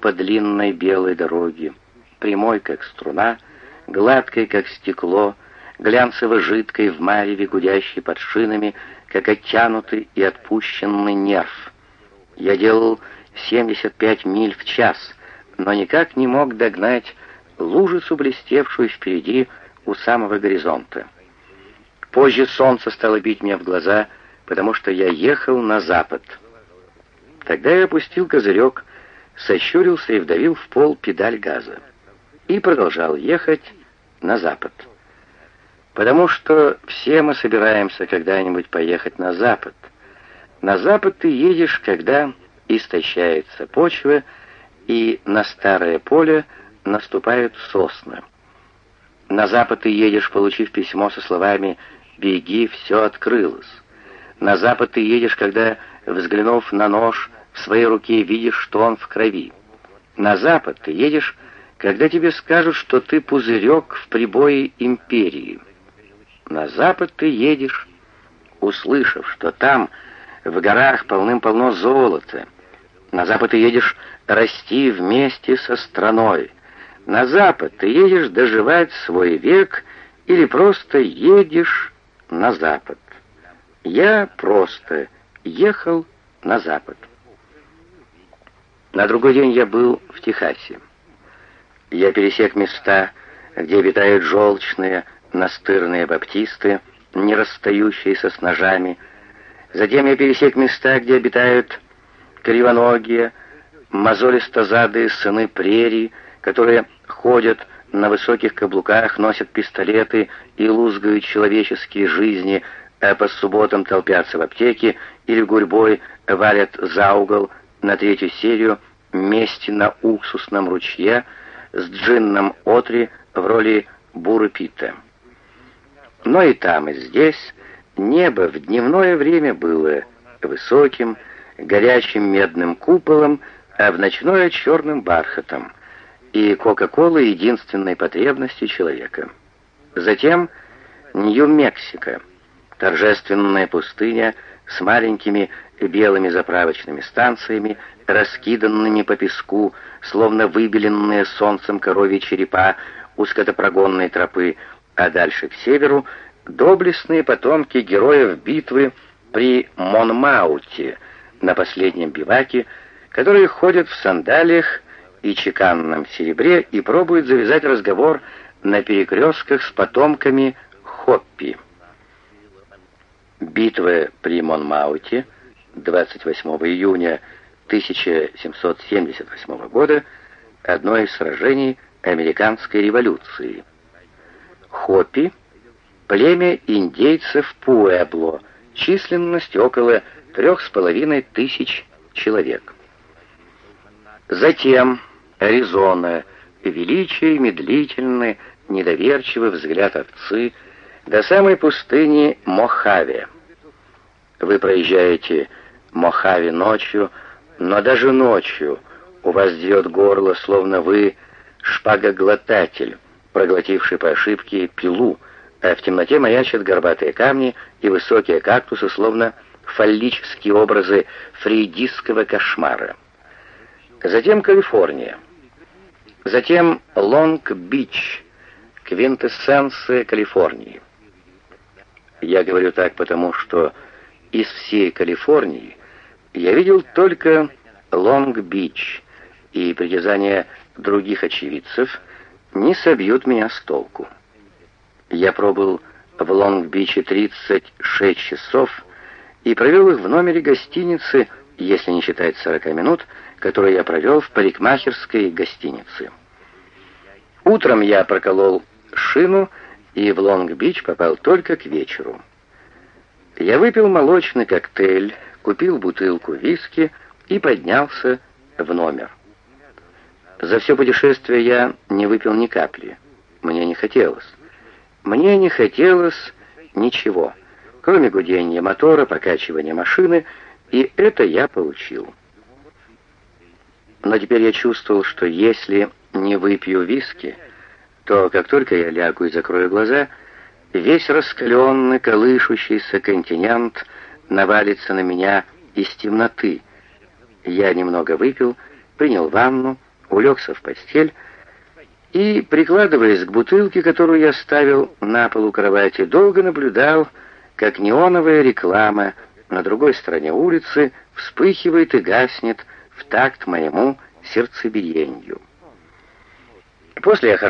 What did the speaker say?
по длинной белой дороге, прямой, как струна, гладкой, как стекло, глянцево-жидкой в мареве, гудящей под шинами, как оттянутый и отпущенный нерв. Я делал 75 миль в час, но никак не мог догнать лужицу, блестевшую впереди у самого горизонта. Позже солнце стало бить мне в глаза, потому что я ехал на запад. Тогда я опустил козырек, сощурился и вдавил в пол педаль газа. И продолжал ехать на запад. Потому что все мы собираемся когда-нибудь поехать на запад. На запад ты едешь, когда истощается почва, и на старое поле наступают сосны. На запад ты едешь, получив письмо со словами «Беги, все открылось». На запад ты едешь, когда, взглянув на нож, в своей руке видишь, что он в крови. На запад ты едешь, когда тебе скажут, что ты пузырек в прибое империи. На запад ты едешь, услышав, что там, в горах, полным-полно золота. На запад ты едешь расти вместе со страной. На запад ты едешь доживать свой век или просто едешь на запад. Я просто ехал на запад. На другой день я был в Техасе. Я пересек места, где обитают желчные, настырные баптисты, не расстающиеся с ножами. Затем я пересек места, где обитают кривоногие, мозолистозадые сыны прерий, которые ходят на высоких каблуках, носят пистолеты и лузгают человеческие жизни, а по субботам толпятся в аптеке или гурьбой валят за угол на третью серию «Месть на уксусном ручье» с Джинном Отри в роли Буры Питта. Но и там, и здесь небо в дневное время было высоким, горячим медным куполом, а в ночное черным бархатом, и Кока-Кола единственной потребностью человека. Затем Нью-Мексико, торжественная пустыня с маленькими белыми заправочными станциями, раскиданными по песку, словно выбеленные солнцем коровьи черепа у тропы, а дальше к северу доблестные потомки героев битвы при Монмауте на последнем биваке, которые ходят в сандалиях и чеканном серебре и пробуют завязать разговор на перекрестках с потомками Хоппи. Битва при Монмауте 28 июня 1778 года одно из сражений американской революции. Хоппи — племя индейцев Пуэбло, численность около трех с половиной тысяч человек. Затем Аризона, величие, медлительный, недоверчивый взгляд овцы, до самой пустыни Мохаве. Вы проезжаете Мохаве ночью, но даже ночью у вас дьет горло, словно вы шпагоглотатель, проглотивший по ошибке пилу, а в темноте маячат горбатые камни и высокие кактусы, словно фаллические образы фрейдистского кошмара. Затем Калифорния. Затем Лонг-Бич, квинтэссенция Калифорнии. Я говорю так потому, что из всей Калифорнии я видел только Лонг-Бич, и притязания других очевидцев не собьют меня с толку. Я пробыл в Лонг-Биче 36 часов и провел их в номере гостиницы, если не считать 40 минут, которые я провел в парикмахерской гостинице. Утром я проколол шину и в Лонг-Бич попал только к вечеру. Я выпил молочный коктейль, купил бутылку виски и поднялся в номер. За все путешествие я не выпил ни капли. Мне не хотелось. Мне не хотелось ничего, кроме гудения мотора, покачивания машины, и это я получил. Но теперь я чувствовал, что если не выпью виски, то как только я лягу и закрою глаза, весь раскаленный, колышущийся континент навалится на меня из темноты. Я немного выпил, принял ванну улегся в постель и, прикладываясь к бутылке, которую я ставил на полу кровати, долго наблюдал, как неоновая реклама на другой стороне улицы вспыхивает и гаснет в такт моему сердцебиению. После я